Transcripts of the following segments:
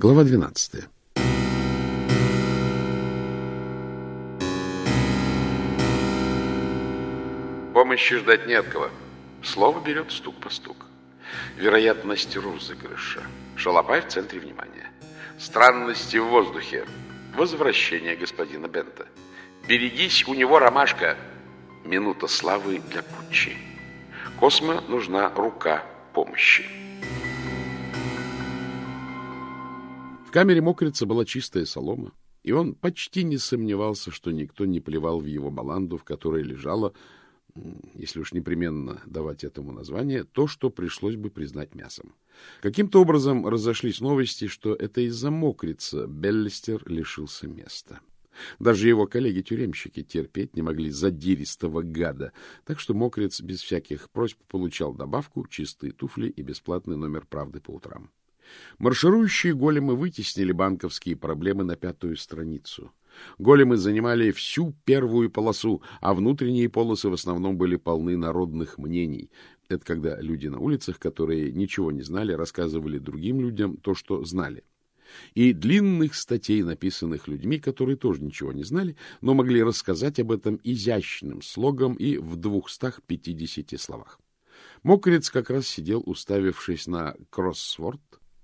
Глава двенадцатая. Помощи ждать не от кого. Слово берет стук по стук. Вероятность розыгрыша. Шалопай в центре внимания. Странности в воздухе. Возвращение господина Бента. Берегись, у него ромашка. Минута славы для Путчи. Космо нужна рука помощи. В камере мокрица была чистая солома, и он почти не сомневался, что никто не плевал в его баланду, в которой лежало, если уж непременно давать этому название, то, что пришлось бы признать мясом. Каким-то образом разошлись новости, что это из-за мокрица Беллистер лишился места. Даже его коллеги-тюремщики терпеть не могли задиристого гада, так что мокрец без всяких просьб получал добавку, чистые туфли и бесплатный номер правды по утрам. Марширующие големы вытеснили банковские проблемы на пятую страницу. Големы занимали всю первую полосу, а внутренние полосы в основном были полны народных мнений. Это когда люди на улицах, которые ничего не знали, рассказывали другим людям то, что знали. И длинных статей, написанных людьми, которые тоже ничего не знали, но могли рассказать об этом изящным слогом и в двухстах пятидесяти словах. Мокрец как раз сидел, уставившись на кроссворд,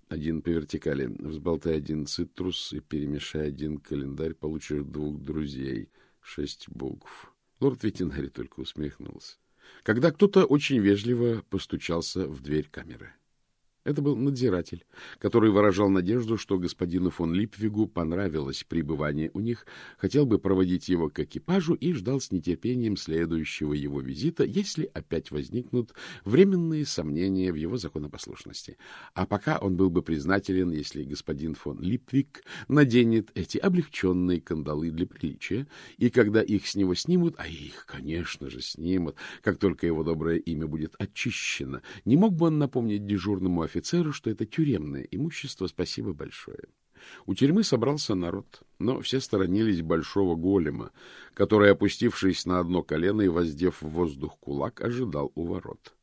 один по вертикали. Взболтай один цитрус и перемешай один календарь, получишь двух друзей. Шесть букв. Лорд Ветенари только усмехнулся. Когда кто-то очень вежливо постучался в дверь камеры. Это был надзиратель, который выражал надежду, что господину фон Липвигу понравилось пребывание у них, хотел бы проводить его к экипажу и ждал с нетерпением следующего его визита, если опять возникнут временные сомнения в его законопослушности. А пока он был бы признателен, если господин фон Липвиг наденет эти облегченные кандалы для приличия, и когда их с него снимут, а их, конечно же, снимут, как только его доброе имя будет очищено, не мог бы он напомнить дежурному офицеру, офицеру, что это тюремное имущество, спасибо большое. У тюрьмы собрался народ, но все сторонились большого голема, который, опустившись на одно колено и воздев в воздух кулак, ожидал у ворот.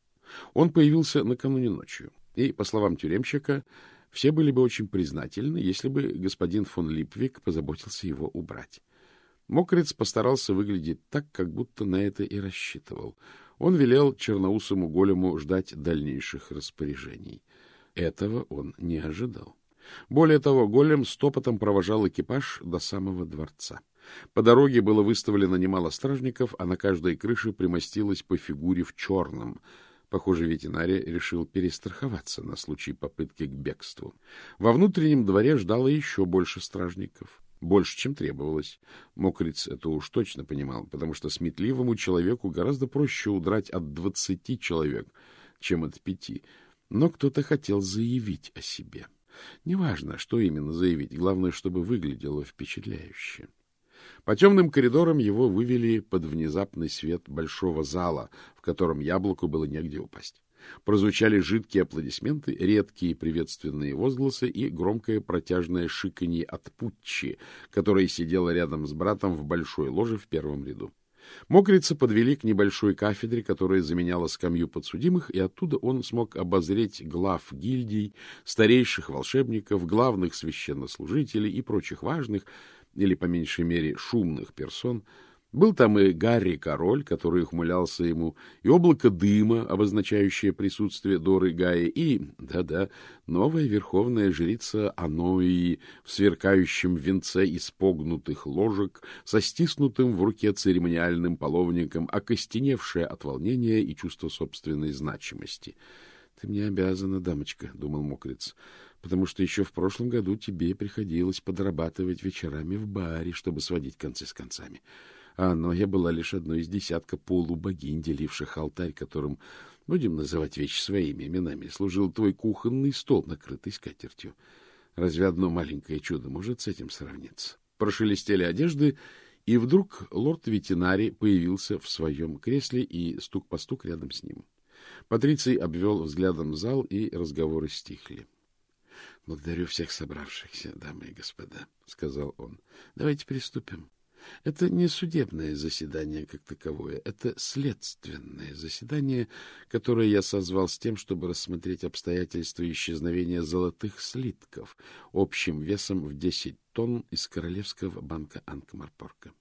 Он появился накануне ночью, и, по словам тюремщика, все были бы очень признательны, если бы господин фон Липвик позаботился его убрать. Мокрец постарался выглядеть так, как будто на это и рассчитывал. Он велел черноусому голему ждать дальнейших распоряжений. Этого он не ожидал. Более того, голем стопотом провожал экипаж до самого дворца. По дороге было выставлено немало стражников, а на каждой крыше примостилось по фигуре в черном. Похоже, ветеринарий решил перестраховаться на случай попытки к бегству. Во внутреннем дворе ждало еще больше стражников. Больше, чем требовалось. Мокриц это уж точно понимал, потому что сметливому человеку гораздо проще удрать от двадцати человек, чем от пяти — но кто-то хотел заявить о себе. Неважно, что именно заявить, главное, чтобы выглядело впечатляюще. По темным коридорам его вывели под внезапный свет большого зала, в котором яблоку было негде упасть. Прозвучали жидкие аплодисменты, редкие приветственные возгласы и громкое протяжное шиканье от Путчи, которая сидела рядом с братом в большой ложе в первом ряду. Мокрица подвели к небольшой кафедре, которая заменяла скамью подсудимых, и оттуда он смог обозреть глав гильдий, старейших волшебников, главных священнослужителей и прочих важных, или, по меньшей мере, шумных персон — был там и Гарри Король, который ухмылялся ему, и облако дыма, обозначающее присутствие Доры Гаи, и, да-да, новая верховная жрица Анои в сверкающем венце из погнутых ложек, со стиснутым в руке церемониальным половником, окостеневшая от волнения и чувства собственной значимости. — Ты мне обязана, дамочка, — думал мокрец, — потому что еще в прошлом году тебе приходилось подрабатывать вечерами в баре, чтобы сводить концы с концами. — а Ноя была лишь одной из десятка полубогинь, деливших алтарь, которым, будем называть вещи своими именами, служил твой кухонный стол, накрытый скатертью. Разве одно маленькое чудо может с этим сравниться? Прошелестели одежды, и вдруг лорд ветеринари появился в своем кресле и стук по стук рядом с ним. Патриций обвел взглядом зал, и разговоры стихли. — Благодарю всех собравшихся, дамы и господа, — сказал он. — Давайте приступим. Это не судебное заседание как таковое, это следственное заседание, которое я созвал с тем, чтобы рассмотреть обстоятельства исчезновения золотых слитков общим весом в 10 тонн из Королевского банка Анкмарпорка.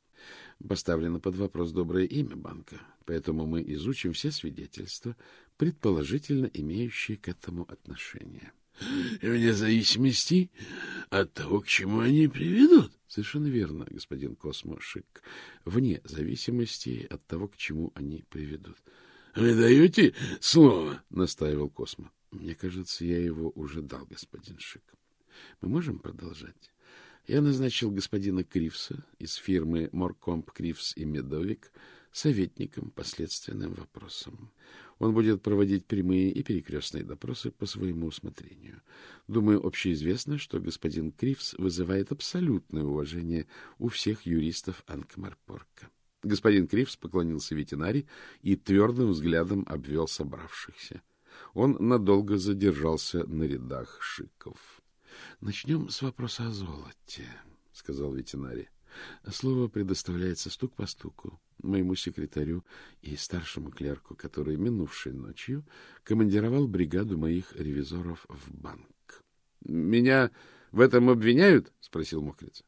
Поставлено под вопрос доброе имя банка, поэтому мы изучим все свидетельства, предположительно имеющие к этому отношение. — Вне зависимости от того, к чему они приведут. — Совершенно верно, господин Космо Шик. Вне зависимости от того, к чему они приведут. — Вы даете слово? — настаивал Космо. — Мне кажется, я его уже дал, господин Шик. Мы можем продолжать? Я назначил господина Кривса из фирмы Моркомп Кривс и Медовик советником по следственным вопросам. Он будет проводить прямые и перекрестные допросы по своему усмотрению. Думаю, общеизвестно, что господин Кривс вызывает абсолютное уважение у всех юристов Анкмарпорка. Господин Кривс поклонился ветеринаре и твердым взглядом обвел собравшихся. Он надолго задержался на рядах шиков. — Начнем с вопроса о золоте, — сказал ветеринарий. Слово предоставляется стук по стуку моему секретарю и старшему клерку, который минувшей ночью командировал бригаду моих ревизоров в банк. — Меня в этом обвиняют? — спросил Мокриц.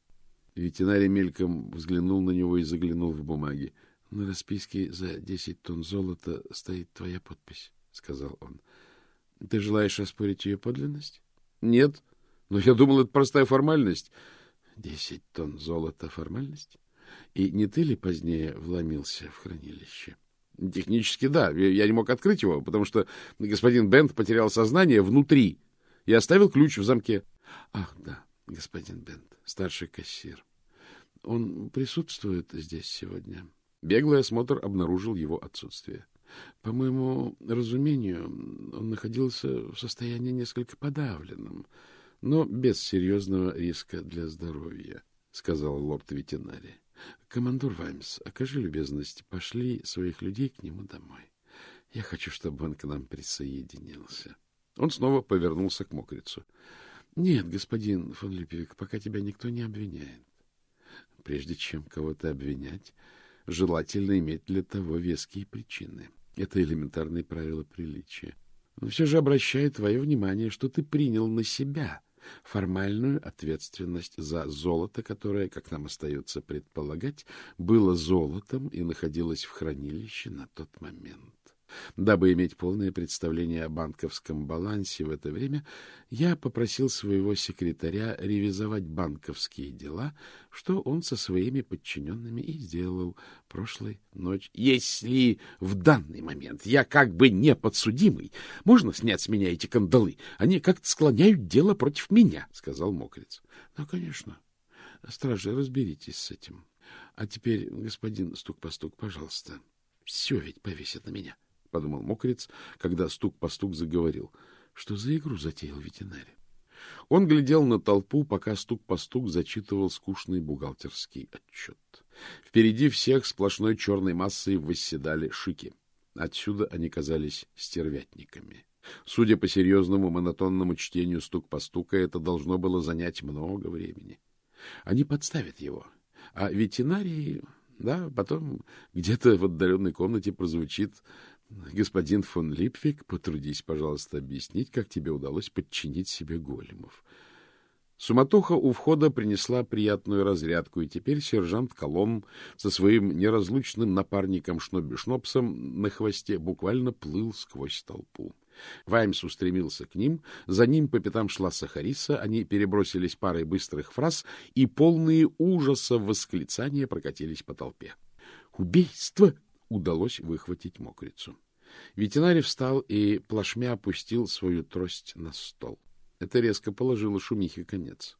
Ветеринарий мельком взглянул на него и заглянул в бумаги. — На расписке за десять тонн золота стоит твоя подпись, — сказал он. — Ты желаешь оспорить ее подлинность? — Нет. Но я думал, это простая формальность. Десять тонн золота — формальность? И не ты ли позднее вломился в хранилище? Технически да. Я не мог открыть его, потому что господин Бент потерял сознание внутри и оставил ключ в замке. Ах, да, господин Бент, старший кассир. Он присутствует здесь сегодня. Беглый осмотр обнаружил его отсутствие. По моему разумению, он находился в состоянии несколько подавленном но без серьезного риска для здоровья, — сказал лорд-ветеринарий. — Командор Ваймс, окажи любезность, пошли своих людей к нему домой. Я хочу, чтобы он к нам присоединился. Он снова повернулся к мокрицу. — Нет, господин фон Липевик, пока тебя никто не обвиняет. Прежде чем кого-то обвинять, желательно иметь для того веские причины. Это элементарные правила приличия. Но все же обращаю твое внимание, что ты принял на себя формальную ответственность за золото, которое, как нам остается предполагать, было золотом и находилось в хранилище на тот момент. Дабы иметь полное представление о банковском балансе в это время, я попросил своего секретаря ревизовать банковские дела, что он со своими подчиненными и сделал прошлой ночью. Если в данный момент я как бы не подсудимый, можно снять с меня эти кандалы? Они как-то склоняют дело против меня, — сказал Мокриц. — Ну, конечно. Стражи, разберитесь с этим. А теперь, господин стук-постук, пожалуйста, все ведь повесят на меня подумал мокрец, когда стук по стук заговорил. Что за игру затеял ветеринарий? Он глядел на толпу, пока стук по стук зачитывал скучный бухгалтерский отчет. Впереди всех сплошной черной массой восседали шики. Отсюда они казались стервятниками. Судя по серьезному монотонному чтению стук по стука, это должно было занять много времени. Они подставят его. А ветеринарий, да, потом где-то в отдаленной комнате прозвучит Господин фон Липвик, потрудись, пожалуйста, объяснить, как тебе удалось подчинить себе големов. Суматоха у входа принесла приятную разрядку, и теперь сержант Колом со своим неразлучным напарником Шноби Шнопсом на хвосте буквально плыл сквозь толпу. Ваймс устремился к ним, за ним по пятам шла Сахариса, они перебросились парой быстрых фраз, и полные ужаса восклицания прокатились по толпе. «Убийство!» Удалось выхватить мокрицу. Ветеринарий встал и плашмя опустил свою трость на стол. Это резко положило шумихе конец,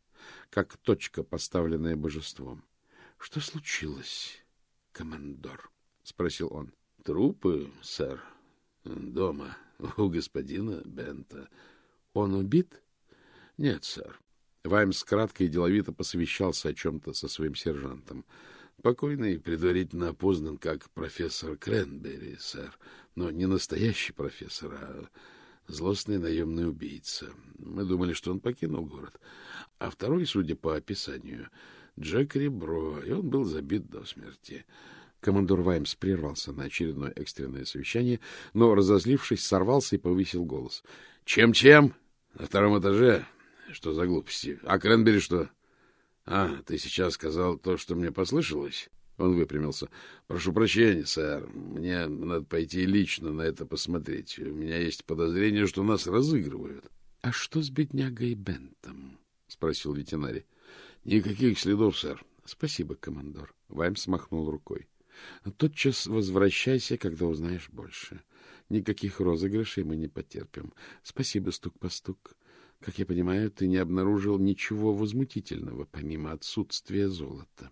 как точка, поставленная божеством. — Что случилось, командор? — спросил он. — Трупы, сэр, дома у господина Бента. — Он убит? — Нет, сэр. Ваймс кратко и деловито посвящался о чем-то со своим сержантом. Покойный предварительно опознан как профессор Кренбери, сэр, но не настоящий профессор, а злостный наемный убийца. Мы думали, что он покинул город. А второй, судя по описанию, Джек Ребро, и он был забит до смерти. Командор Ваймс прервался на очередное экстренное совещание, но, разозлившись, сорвался и повысил голос. «Чем — Чем-чем? На втором этаже? Что за глупости? А Кренбери что? А, ты сейчас сказал то, что мне послышалось?» Он выпрямился. — Прошу прощения, сэр. Мне надо пойти лично на это посмотреть. У меня есть подозрение, что нас разыгрывают. — А что с беднягой Бентом? — спросил ветеринарий. — Никаких следов, сэр. — Спасибо, командор. Ваймс махнул рукой. — Тотчас возвращайся, когда узнаешь больше. Никаких розыгрышей мы не потерпим. Спасибо, стук-постук. Как я понимаю, ты не обнаружил ничего возмутительного, помимо отсутствия золота.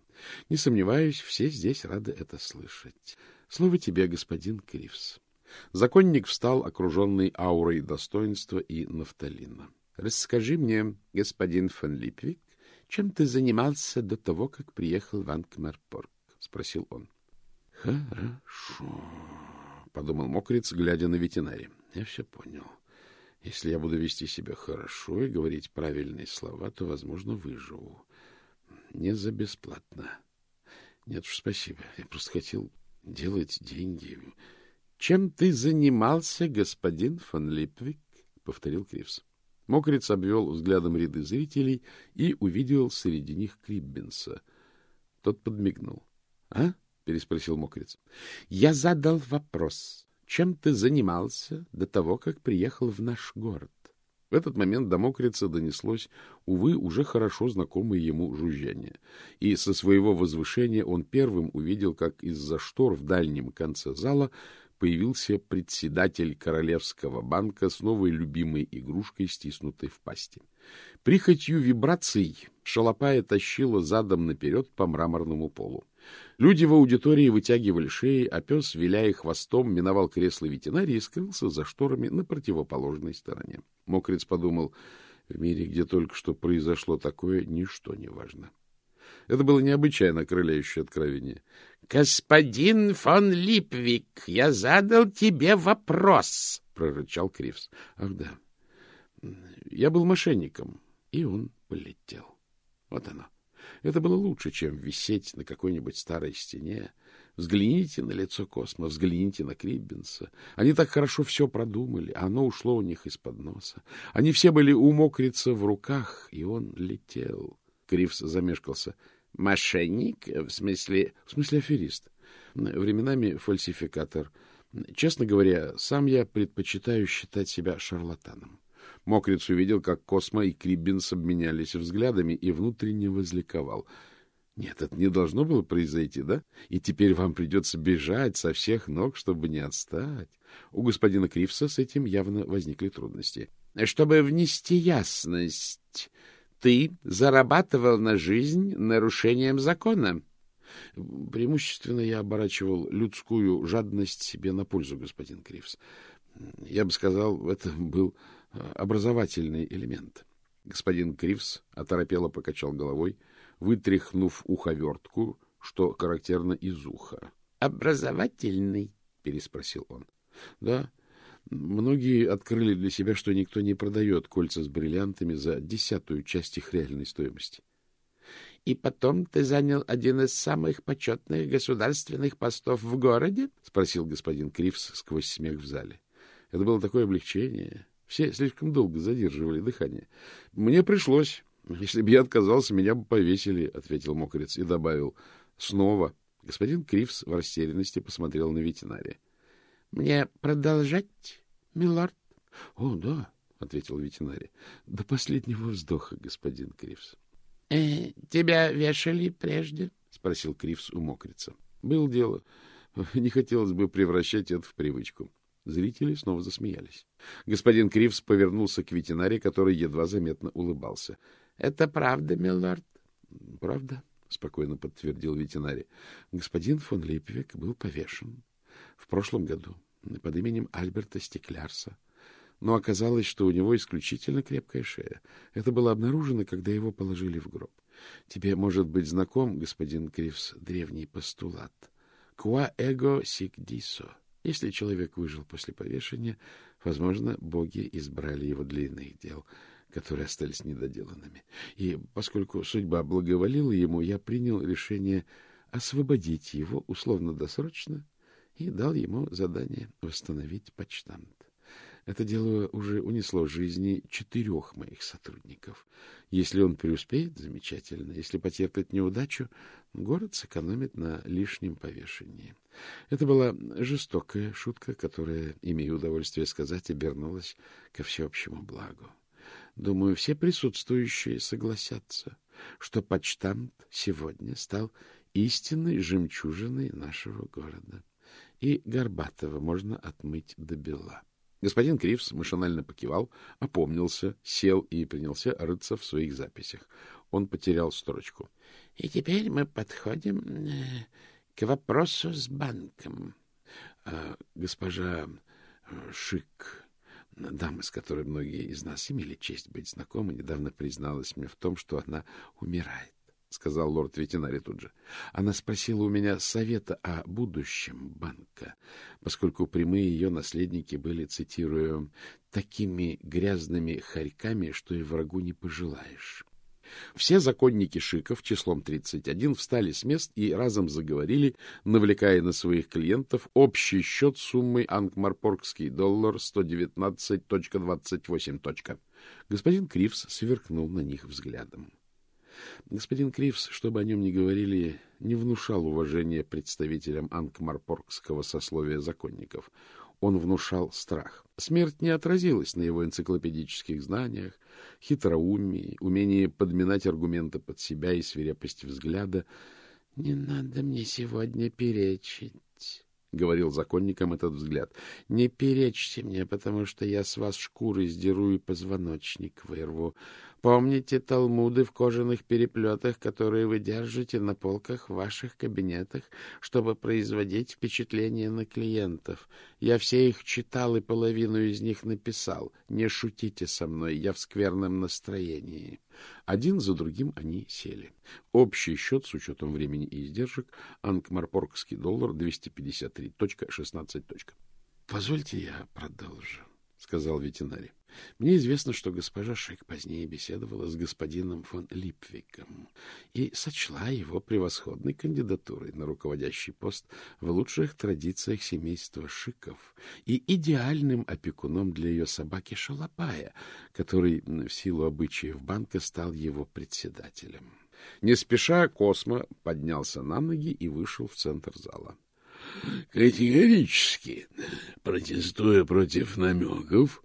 Не сомневаюсь, все здесь рады это слышать. Слово тебе, господин Кривс. Законник встал, окруженный аурой достоинства и нафталина. — Расскажи мне, господин фон Липвик, чем ты занимался до того, как приехал в Анкмарпорг? — спросил он. — Хорошо, — подумал мокрец, глядя на ветеринария. — Я все понял. Если я буду вести себя хорошо и говорить правильные слова, то, возможно, выживу. Не за бесплатно. Нет уж, спасибо. Я просто хотел делать деньги. — Чем ты занимался, господин фон Липвик? — повторил Кривс. Мокрец обвел взглядом ряды зрителей и увидел среди них Криббинса. Тот подмигнул. — А? — переспросил Мокрец. — Я задал вопрос чем ты занимался до того, как приехал в наш город? В этот момент до мокрица донеслось, увы, уже хорошо знакомое ему жужжание. И со своего возвышения он первым увидел, как из-за штор в дальнем конце зала появился председатель Королевского банка с новой любимой игрушкой, стиснутой в пасти. Прихотью вибраций шалопая тащила задом наперед по мраморному полу. Люди в аудитории вытягивали шеи, а пес, виляя хвостом, миновал кресло ветеринария и скрылся за шторами на противоположной стороне. Мокрец подумал, в мире, где только что произошло такое, ничто не важно. Это было необычайно окрыляющее откровение. — Господин фон Липвик, я задал тебе вопрос, — прорычал Кривс. — Ах да, я был мошенником, и он полетел. Вот оно. Это было лучше, чем висеть на какой-нибудь старой стене. Взгляните на лицо Космо, взгляните на Криббинса. Они так хорошо все продумали, а оно ушло у них из-под носа. Они все были у мокрица в руках, и он летел. Кривс замешкался. — Мошенник? В смысле... — В смысле аферист. Временами фальсификатор. Честно говоря, сам я предпочитаю считать себя шарлатаном. Мокриц увидел, как Космо и Криббинс обменялись взглядами и внутренне возликовал. Нет, это не должно было произойти, да? И теперь вам придется бежать со всех ног, чтобы не отстать. У господина Кривса с этим явно возникли трудности. Чтобы внести ясность, ты зарабатывал на жизнь нарушением закона. Преимущественно я оборачивал людскую жадность себе на пользу, господин Кривс. Я бы сказал, это был образовательный элемент. Господин Кривс оторопело покачал головой, вытряхнув уховертку, что характерно из уха. — Образовательный? — переспросил он. — Да. Многие открыли для себя, что никто не продает кольца с бриллиантами за десятую часть их реальной стоимости. — И потом ты занял один из самых почетных государственных постов в городе? — спросил господин Кривс сквозь смех в зале. Это было такое облегчение. Все слишком долго задерживали дыхание. — Мне пришлось. Если бы я отказался, меня бы повесили, — ответил мокрец и добавил. — Снова. Господин Кривс в растерянности посмотрел на ветеринария. — Мне продолжать, милорд? — О, да, — ответил ветеринарий. — До последнего вздоха, господин Кривс. «Э, — Тебя вешали прежде? — спросил Кривс у мокрица. — Было дело. Не хотелось бы превращать это в привычку. Зрители снова засмеялись. Господин Кривс повернулся к ветеринаре, который едва заметно улыбался. — Это правда, милорд? — Правда, — спокойно подтвердил ветеринарий. Господин фон Липвик был повешен в прошлом году под именем Альберта Стеклярса. Но оказалось, что у него исключительно крепкая шея. Это было обнаружено, когда его положили в гроб. Тебе может быть знаком, господин Кривс, древний постулат. «Qua ego sic diso» Если человек выжил после повешения, возможно, боги избрали его для иных дел. которые остались недоделанными. И поскольку судьба благоволила ему, я принял решение освободить его условно-досрочно и дал ему задание восстановить почтамт. Это дело уже унесло жизни четырех моих сотрудников. Если он преуспеет, замечательно. Если потерпит неудачу, город сэкономит на лишнем повешении. Это была жестокая шутка, которая, имею удовольствие сказать, обернулась ко всеобщему благу. Думаю, все присутствующие согласятся, что почтамт сегодня стал истинной жемчужиной нашего города. И Горбатова можно отмыть до бела. Господин Кривс машинально покивал, опомнился, сел и принялся рыться в своих записях. Он потерял строчку. — И теперь мы подходим э, к вопросу с банком. А, госпожа э, Шик, дама, с которой многие из нас имели честь быть знакомы, недавно призналась мне в том, что она умирает. — сказал лорд-ветеринарий тут же. Она спросила у меня совета о будущем банка, поскольку прямые ее наследники были, цитирую, «такими грязными хорьками, что и врагу не пожелаешь». Все законники Шиков числом 31 встали с мест и разом заговорили, навлекая на своих клиентов общий счет суммой ангмарпоргский доллар 119.28. Господин Кривс сверкнул на них взглядом. Господин Кривс, чтобы о нем не говорили, не внушал уважения представителям анкмарпоргского сословия законников. Он внушал страх. Смерть не отразилась на его энциклопедических знаниях, хитроумии, умении подминать аргументы под себя и свирепость взгляда. — Не надо мне сегодня перечить. — говорил законникам этот взгляд. — Не перечьте мне, потому что я с вас шкуры сдеру и позвоночник вырву. Помните талмуды в кожаных переплетах, которые вы держите на полках в ваших кабинетах, чтобы производить впечатление на клиентов. Я все их читал и половину из них написал. Не шутите со мной, я в скверном настроении. Один за другим они сели. Общий счет с учетом времени и издержек анкмарпоргский доллар 253.16. — Позвольте я продолжу, — сказал ветеринарий. Мне известно, что госпожа Шик позднее беседовала с господином фон Липвиком и сочла его превосходной кандидатурой на руководящий пост в лучших традициях семейства Шиков и идеальным опекуном для ее собаки Шалопая, который в силу обычаев банка стал его председателем. Не спеша Космо поднялся на ноги и вышел в центр зала. Категорически протестуя против намеков,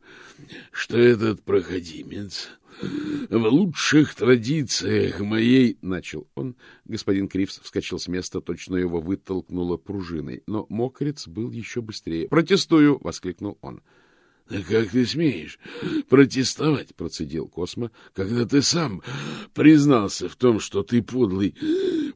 что этот проходимец в лучших традициях моей... Начал он. Господин Кривс вскочил с места, точно его вытолкнуло пружиной. Но мокрец был еще быстрее. «Протестую!» — воскликнул он. — как ты смеешь протестовать, — процедил Космо, — когда ты сам признался в том, что ты подлый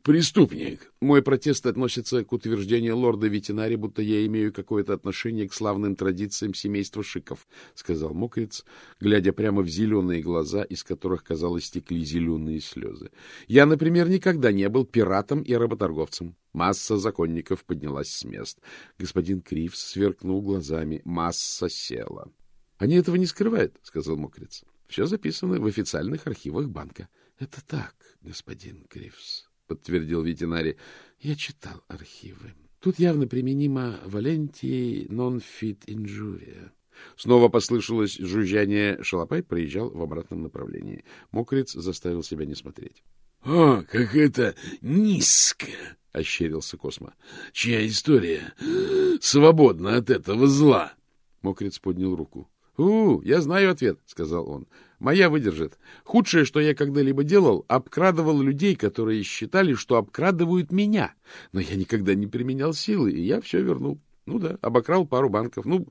преступник. Мой протест относится к утверждению лорда ветеринари, будто я имею какое-то отношение к славным традициям семейства Шиков, — сказал мокрец, глядя прямо в зеленые глаза, из которых, казалось, стекли зеленые слезы. Я, например, никогда не был пиратом и работорговцем. Масса законников поднялась с мест. Господин Кривс сверкнул глазами. Масса села. — Они этого не скрывают, — сказал мокрец. — Все записано в официальных архивах банка. — Это так, господин Кривс, — подтвердил ветеринарий. — Я читал архивы. Тут явно применимо «Валентий non fit injuria». Снова послышалось жужжание. Шалопай проезжал в обратном направлении. Мокрец заставил себя не смотреть. — О, как это низко! — ощерился Космо. — Чья история свободна от этого зла? Мокрец поднял руку. — У, я знаю ответ, — сказал он. — Моя выдержит. Худшее, что я когда-либо делал, обкрадывал людей, которые считали, что обкрадывают меня. Но я никогда не применял силы, и я все вернул. Ну да, обокрал пару банков. Ну,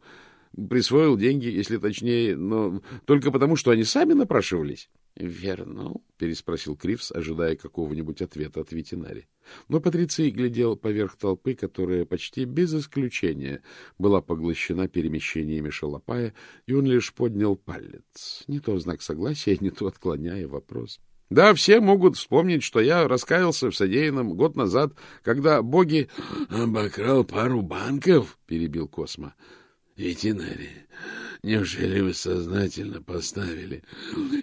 присвоил деньги, если точнее, но только потому, что они сами напрашивались. — Вернул? — переспросил Кривс, ожидая какого-нибудь ответа от ветеринари. Но Патриций глядел поверх толпы, которая почти без исключения была поглощена перемещениями шалопая, и он лишь поднял палец, не то знак согласия, не то отклоняя вопрос. Да, все могут вспомнить, что я раскаялся в содеянном год назад, когда боги... — Обокрал пару банков, — перебил Космо. — Ветеринарий, Неужели вы сознательно поставили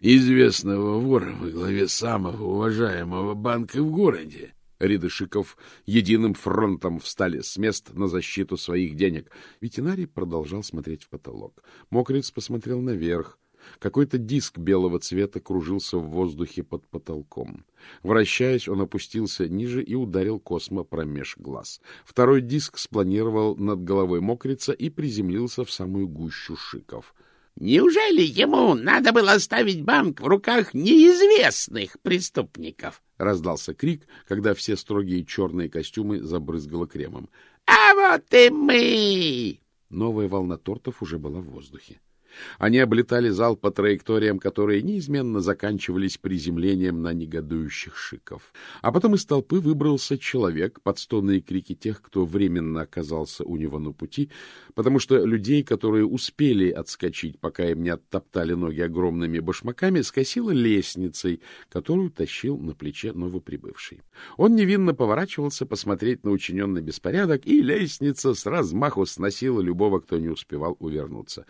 известного вора во главе самого уважаемого банка в городе? Ряды шиков единым фронтом встали с мест на защиту своих денег. Ветеринарий продолжал смотреть в потолок. Мокриц посмотрел наверх. Какой-то диск белого цвета кружился в воздухе под потолком. Вращаясь, он опустился ниже и ударил Космо промеж глаз. Второй диск спланировал над головой мокрица и приземлился в самую гущу шиков. — Неужели ему надо было оставить банк в руках неизвестных преступников? — раздался крик, когда все строгие черные костюмы забрызгало кремом. — А вот и мы! Новая волна тортов уже была в воздухе. Они облетали зал по траекториям, которые неизменно заканчивались приземлением на негодующих шиков. А потом из толпы выбрался человек под стонные крики тех, кто временно оказался у него на пути, потому что людей, которые успели отскочить, пока им не оттоптали ноги огромными башмаками, скосило лестницей, которую тащил на плече новоприбывший. Он невинно поворачивался посмотреть на учиненный беспорядок, и лестница с размаху сносила любого, кто не успевал увернуться.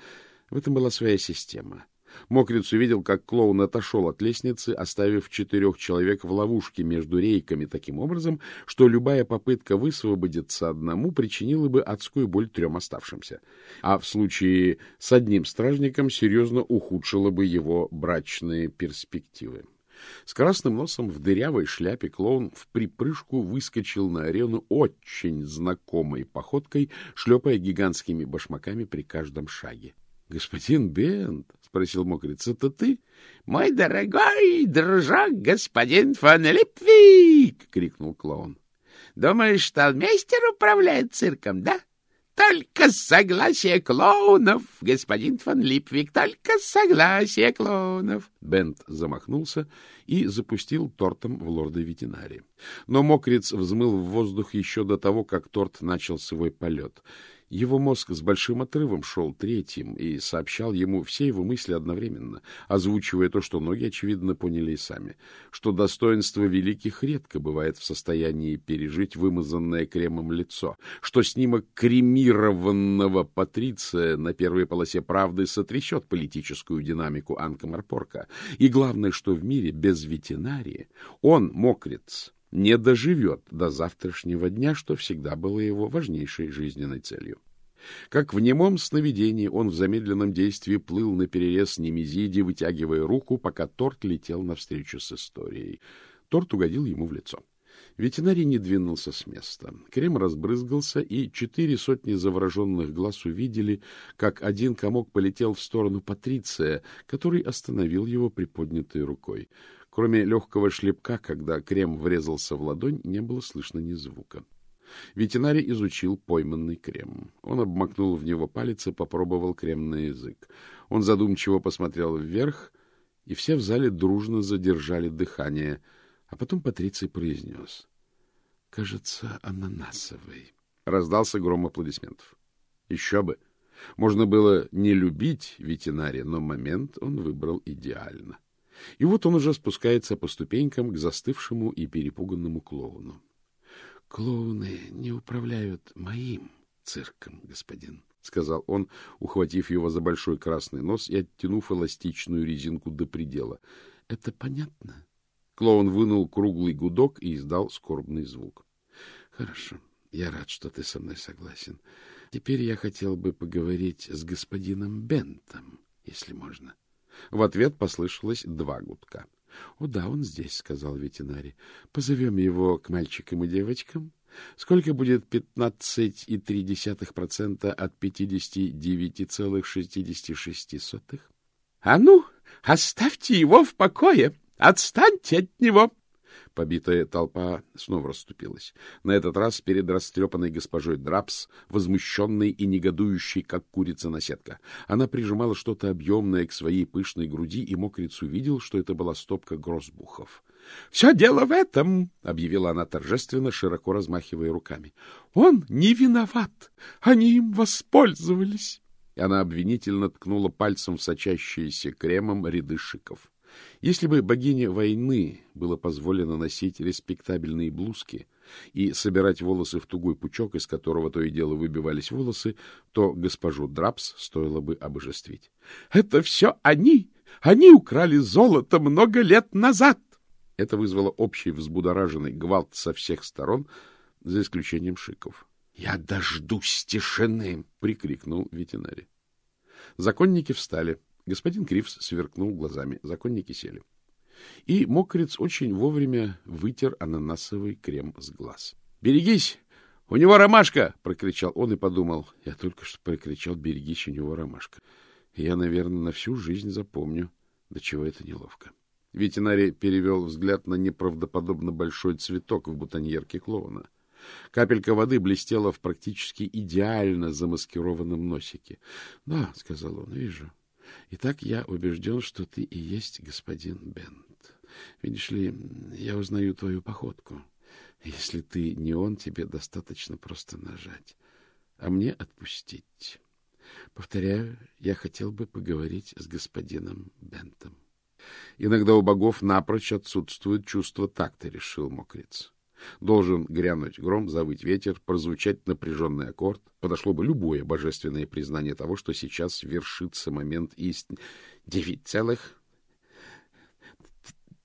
В этом была своя система. Мокриц увидел, как клоун отошел от лестницы, оставив четырех человек в ловушке между рейками таким образом, что любая попытка высвободиться одному причинила бы адскую боль трем оставшимся. А в случае с одним стражником серьезно ухудшила бы его брачные перспективы. С красным носом в дырявой шляпе клоун в припрыжку выскочил на арену очень знакомой походкой, шлепая гигантскими башмаками при каждом шаге. — Господин Бент, — спросил мокрец, — это ты? — Мой дорогой дружок, господин фон Липвик! — крикнул клоун. — Думаешь, шталмейстер управляет цирком, да? Только согласие клоунов, господин фон Липвик, только согласие клоунов. Бент замахнулся и запустил тортом в лорда ветеринария. Но мокрец взмыл в воздух еще до того, как торт начал свой полет — его мозг с большим отрывом шел третьим и сообщал ему все его мысли одновременно, озвучивая то, что ноги, очевидно, поняли и сами, что достоинство великих редко бывает в состоянии пережить вымазанное кремом лицо, что снимок кремированного патриция на первой полосе правды сотрясет политическую динамику Анкомарпорка, и главное, что в мире без ветеринарии он, мокрец, не доживет до завтрашнего дня, что всегда было его важнейшей жизненной целью. Как в немом сновидении он в замедленном действии плыл на перерез Немезиде, вытягивая руку, пока торт летел навстречу с историей. Торт угодил ему в лицо. Ветеринарий не двинулся с места. Крем разбрызгался, и четыре сотни завороженных глаз увидели, как один комок полетел в сторону Патриция, который остановил его приподнятой рукой. Кроме легкого шлепка, когда крем врезался в ладонь, не было слышно ни звука. Ветеринарий изучил пойманный крем. Он обмакнул в него палец и попробовал крем на язык. Он задумчиво посмотрел вверх, и все в зале дружно задержали дыхание. А потом Патриций произнес. — Кажется, ананасовый. Раздался гром аплодисментов. Еще бы! Можно было не любить ветеринария, но момент он выбрал идеально. И вот он уже спускается по ступенькам к застывшему и перепуганному клоуну. — Клоуны не управляют моим цирком, господин, — сказал он, ухватив его за большой красный нос и оттянув эластичную резинку до предела. — Это понятно? Клоун вынул круглый гудок и издал скорбный звук. — Хорошо, я рад, что ты со мной согласен. Теперь я хотел бы поговорить с господином Бентом, если можно. — в ответ послышалось два гудка. — О, да, он здесь, — сказал ветеринарий. — Позовем его к мальчикам и девочкам. Сколько будет пятнадцать и три десятых процента от пятидесяти девяти целых шестидесяти шести сотых? — А ну, оставьте его в покое! Отстаньте от него! Побитая толпа снова расступилась. На этот раз перед растрепанной госпожой Драпс, возмущенной и негодующей, как курица-наседка. Она прижимала что-то объемное к своей пышной груди, и мокрец увидел, что это была стопка грозбухов. — Все дело в этом, — объявила она торжественно, широко размахивая руками. — Он не виноват. Они им воспользовались. И она обвинительно ткнула пальцем в сочащиеся кремом ряды шиков. Если бы богине войны было позволено носить респектабельные блузки и собирать волосы в тугой пучок, из которого то и дело выбивались волосы, то госпожу Драпс стоило бы обожествить. — Это все они! Они украли золото много лет назад! Это вызвало общий взбудораженный гвалт со всех сторон, за исключением шиков. — Я дождусь тишины! — прикрикнул ветеринарий. Законники встали. Господин Кривс сверкнул глазами. Законники сели. И мокрец очень вовремя вытер ананасовый крем с глаз. — Берегись! У него ромашка! — прокричал он и подумал. Я только что прокричал «берегись, у него ромашка». Я, наверное, на всю жизнь запомню, до чего это неловко. Ветеринарий перевел взгляд на неправдоподобно большой цветок в бутоньерке клоуна. Капелька воды блестела в практически идеально замаскированном носике. — Да, — сказал он, — вижу. Итак, я убежден, что ты и есть господин Бент. Видишь ли, я узнаю твою походку. Если ты не он, тебе достаточно просто нажать, а мне отпустить. Повторяю, я хотел бы поговорить с господином Бентом. Иногда у богов напрочь отсутствует чувство такта, решил мокрец. Должен грянуть гром, завыть ветер, прозвучать напряженный аккорд. Подошло бы любое божественное признание того, что сейчас вершится момент истины. Девять целых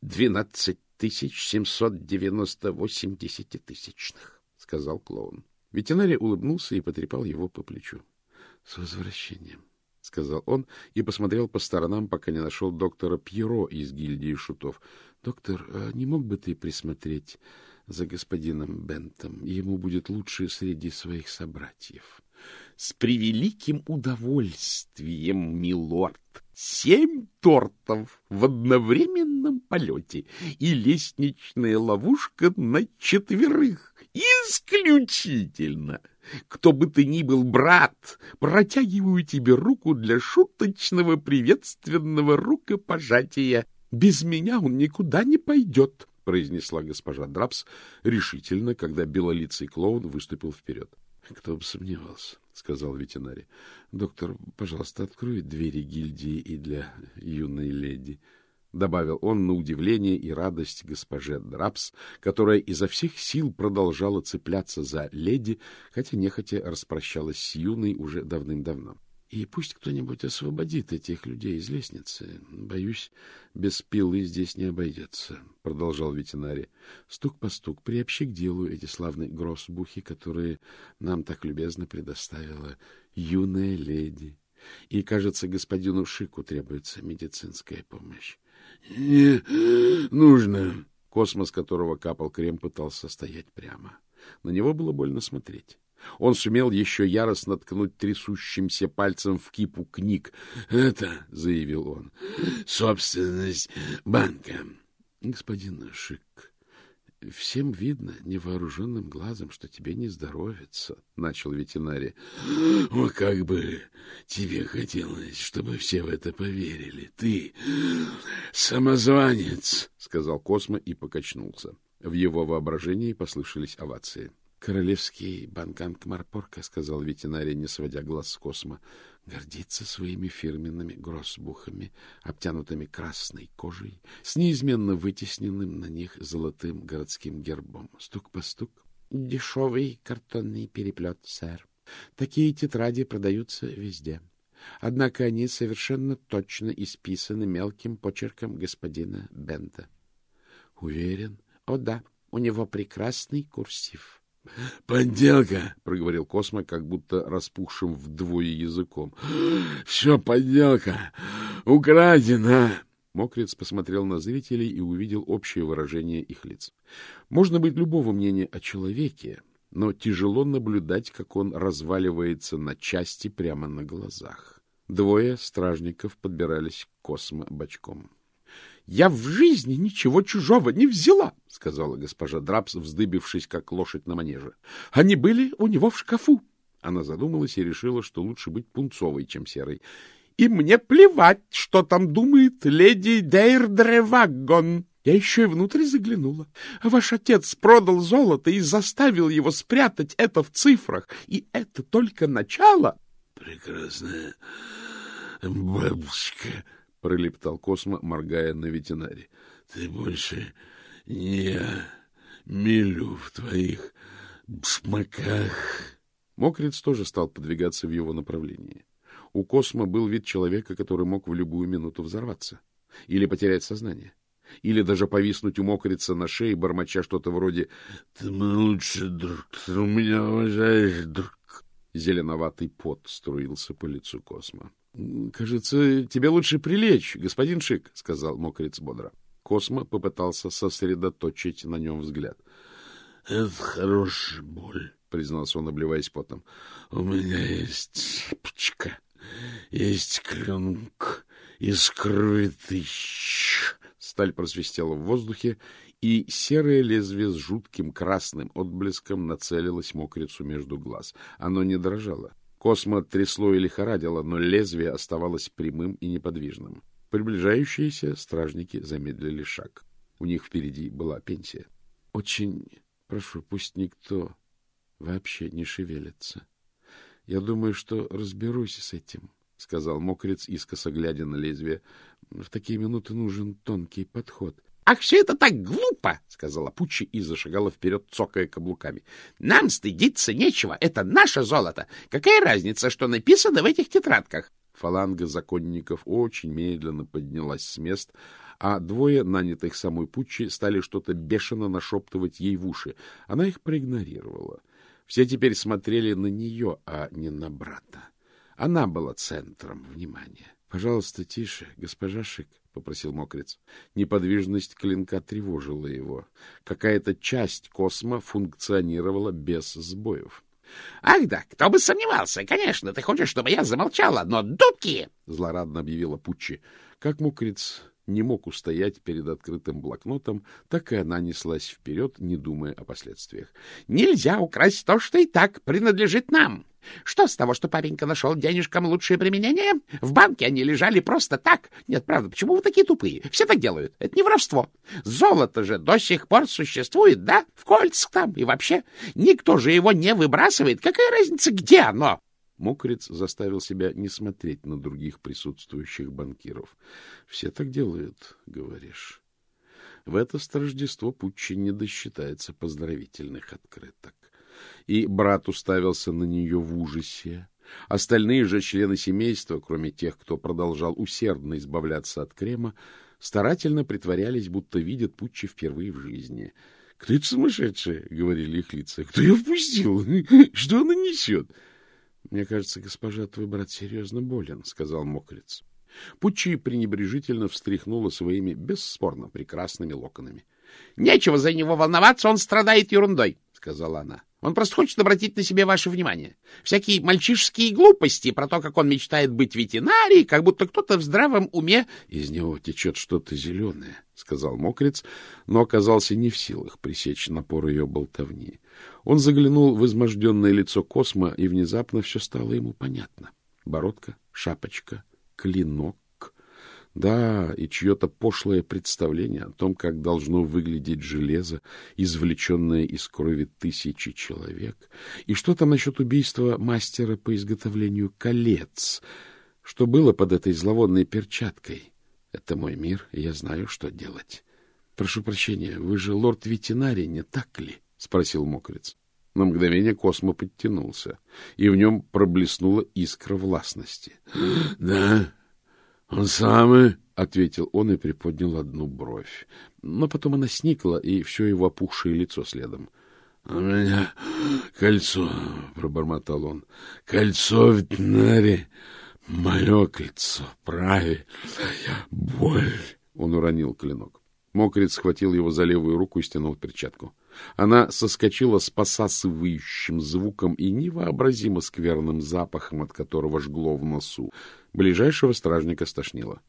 двенадцать тысяч семьсот девяносто восемь десятитысячных, — сказал клоун. Ветеринарий улыбнулся и потрепал его по плечу. — С возвращением, — сказал он и посмотрел по сторонам, пока не нашел доктора Пьеро из гильдии шутов. — Доктор, а не мог бы ты присмотреть за господином Бентом. Ему будет лучше среди своих собратьев. — С превеликим удовольствием, милорд! Семь тортов в одновременном полете и лестничная ловушка на четверых. Исключительно! Кто бы ты ни был, брат, протягиваю тебе руку для шуточного приветственного рукопожатия. Без меня он никуда не пойдет. — произнесла госпожа Драпс решительно, когда белолицый клоун выступил вперед. — Кто бы сомневался, — сказал ветеринарий. — Доктор, пожалуйста, открой двери гильдии и для юной леди. — добавил он на удивление и радость госпоже Драпс, которая изо всех сил продолжала цепляться за леди, хотя нехотя распрощалась с юной уже давным-давно. — и пусть кто-нибудь освободит этих людей из лестницы. Боюсь, без пилы здесь не обойдется, — продолжал ветеринарий. Стук по стук, приобщи к делу эти славные гроссбухи, которые нам так любезно предоставила юная леди. И, кажется, господину Шику требуется медицинская помощь. — Не нужно. Космос, которого капал крем, пытался стоять прямо. На него было больно смотреть. Он сумел еще яростно ткнуть трясущимся пальцем в кипу книг. — Это, — заявил он, — собственность банка. — Господин Шик, всем видно невооруженным глазом, что тебе не здоровится, — начал ветеринарий. — О, как бы тебе хотелось, чтобы все в это поверили. Ты самозванец, — сказал Космо и покачнулся. В его воображении послышались овации. — Королевский банканк Марпорка, — сказал ветеринарий, не сводя глаз с космо, — гордится своими фирменными гроссбухами, обтянутыми красной кожей, с неизменно вытесненным на них золотым городским гербом. Стук по стук. Дешевый картонный переплет, сэр. Такие тетради продаются везде. Однако они совершенно точно исписаны мелким почерком господина Бента. Уверен? О, да, у него прекрасный курсив. — Подделка, — проговорил Космо, как будто распухшим вдвое языком. — Все подделка. Украдено. Мокрец посмотрел на зрителей и увидел общее выражение их лиц. Можно быть любого мнения о человеке, но тяжело наблюдать, как он разваливается на части прямо на глазах. Двое стражников подбирались к Космо бочком. Я в жизни ничего чужого не взяла, — сказала госпожа Драпс, вздыбившись, как лошадь на манеже. — Они были у него в шкафу. Она задумалась и решила, что лучше быть пунцовой, чем серой. — И мне плевать, что там думает леди Дейрдре Ваггон. Я еще и внутрь заглянула. Ваш отец продал золото и заставил его спрятать это в цифрах. И это только начало. — Прекрасная бабушка, — пролептал Космо, моргая на ветеринаре. — Ты больше не милю в твоих башмаках. Мокриц тоже стал подвигаться в его направлении. У Космо был вид человека, который мог в любую минуту взорваться или потерять сознание, или даже повиснуть у Мокрица на шее, бормоча что-то вроде «Ты мой лучший друг, ты меня уважаешь друг». Зеленоватый пот струился по лицу Космо. — Кажется, тебе лучше прилечь, господин Шик, — сказал Мокриц бодро. Космо попытался сосредоточить на нем взгляд. — Это хорошая боль, — признался он, обливаясь потом. — У меня есть пчка, есть клюнк из крови тысяч. Сталь просвистела в воздухе, и серое лезвие с жутким красным отблеском нацелилось мокрицу между глаз. Оно не дрожало. Космо трясло и лихорадило, но лезвие оставалось прямым и неподвижным. Приближающиеся стражники замедлили шаг. У них впереди была пенсия. — Очень прошу, пусть никто вообще не шевелится. Я думаю, что разберусь с этим, — сказал мокрец, искоса глядя на лезвие. — В такие минуты нужен тонкий подход. — Ах, все это так глупо! — сказала Пуччи и зашагала вперед, цокая каблуками. — Нам стыдиться нечего, это наше золото. Какая разница, что написано в этих тетрадках? Фаланга законников очень медленно поднялась с мест, а двое, нанятых самой Пуччи, стали что-то бешено нашептывать ей в уши. Она их проигнорировала. Все теперь смотрели на нее, а не на брата. Она была центром внимания. — Пожалуйста, тише, госпожа Шик, — попросил мокрец. Неподвижность клинка тревожила его. Какая-то часть космо функционировала без сбоев. — Ах да, кто бы сомневался. Конечно, ты хочешь, чтобы я замолчала, но дудки! — злорадно объявила Пуччи. Как мокрец не мог устоять перед открытым блокнотом, так и она неслась вперед, не думая о последствиях. — Нельзя украсть то, что и так принадлежит нам. Что с того, что папенька нашел денежкам лучшее применение? В банке они лежали просто так. Нет, правда, почему вы такие тупые? Все так делают. Это не воровство. Золото же до сих пор существует, да? В кольцах там и вообще. Никто же его не выбрасывает. Какая разница, где оно? Мокрец заставил себя не смотреть на других присутствующих банкиров. — Все так делают, говоришь. В это Рождество Путчи не досчитается поздравительных открыток. И брат уставился на нее в ужасе. Остальные же члены семейства, кроме тех, кто продолжал усердно избавляться от крема, старательно притворялись, будто видят Путчи впервые в жизни. — Кто это сумасшедшая? — говорили их лица. — Кто ее впустил? Что она несет? —— Мне кажется, госпожа, твой брат серьезно болен, — сказал мокрец. Пучи пренебрежительно встряхнула своими бесспорно прекрасными локонами. — Нечего за него волноваться, он страдает ерундой, — сказала она. Он просто хочет обратить на себе ваше внимание. Всякие мальчишеские глупости про то, как он мечтает быть ветеринарией, как будто кто-то в здравом уме... — Из него течет что-то зеленое, — сказал мокрец, но оказался не в силах пресечь напор ее болтовни. Он заглянул в изможденное лицо Космо, и внезапно все стало ему понятно. Бородка, шапочка, клинок, да, и чье-то пошлое представление о том, как должно выглядеть железо, извлеченное из крови тысячи человек, и что там насчет убийства мастера по изготовлению колец, что было под этой зловонной перчаткой. Это мой мир, и я знаю, что делать. Прошу прощения, вы же лорд-ветеринарий, не так ли? — спросил мокрец. На мгновение Космо подтянулся, и в нем проблеснула искра властности. — Да, — самый, — ответил он и приподнял одну бровь. Но потом она сникла, и все его опухшее лицо следом. — У меня кольцо, — пробормотал он, — кольцо в Днаре, мое кольцо, правильная боль. Он уронил клинок. Мокрец схватил его за левую руку и стянул перчатку. Она соскочила с посасывающим звуком и невообразимо скверным запахом, от которого жгло в носу. Ближайшего стражника стошнило.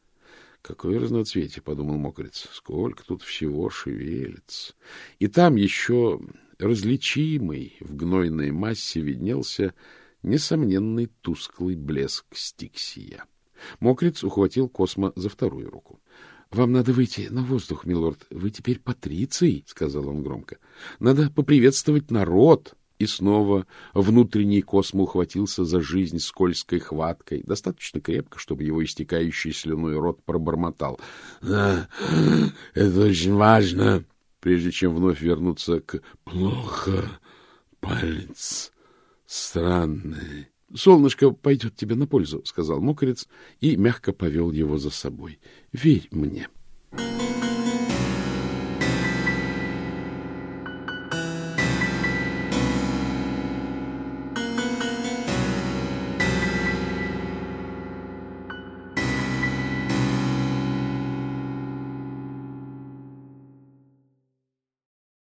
«Какое разноцветие!» — подумал мокрец. «Сколько тут всего шевелится!» И там еще различимый в гнойной массе виднелся несомненный тусклый блеск стиксия. Мокрец ухватил Космо за вторую руку. — Вам надо выйти на воздух, милорд. Вы теперь патриций, — сказал он громко. — Надо поприветствовать народ И снова внутренний Космо ухватился за жизнь скользкой хваткой, достаточно крепко, чтобы его истекающий слюной рот пробормотал. — Да, это очень важно, прежде чем вновь вернуться к «плохо, палец странный». — Солнышко пойдет тебе на пользу, — сказал мокрец и мягко повел его за собой. — Верь мне. Thank you.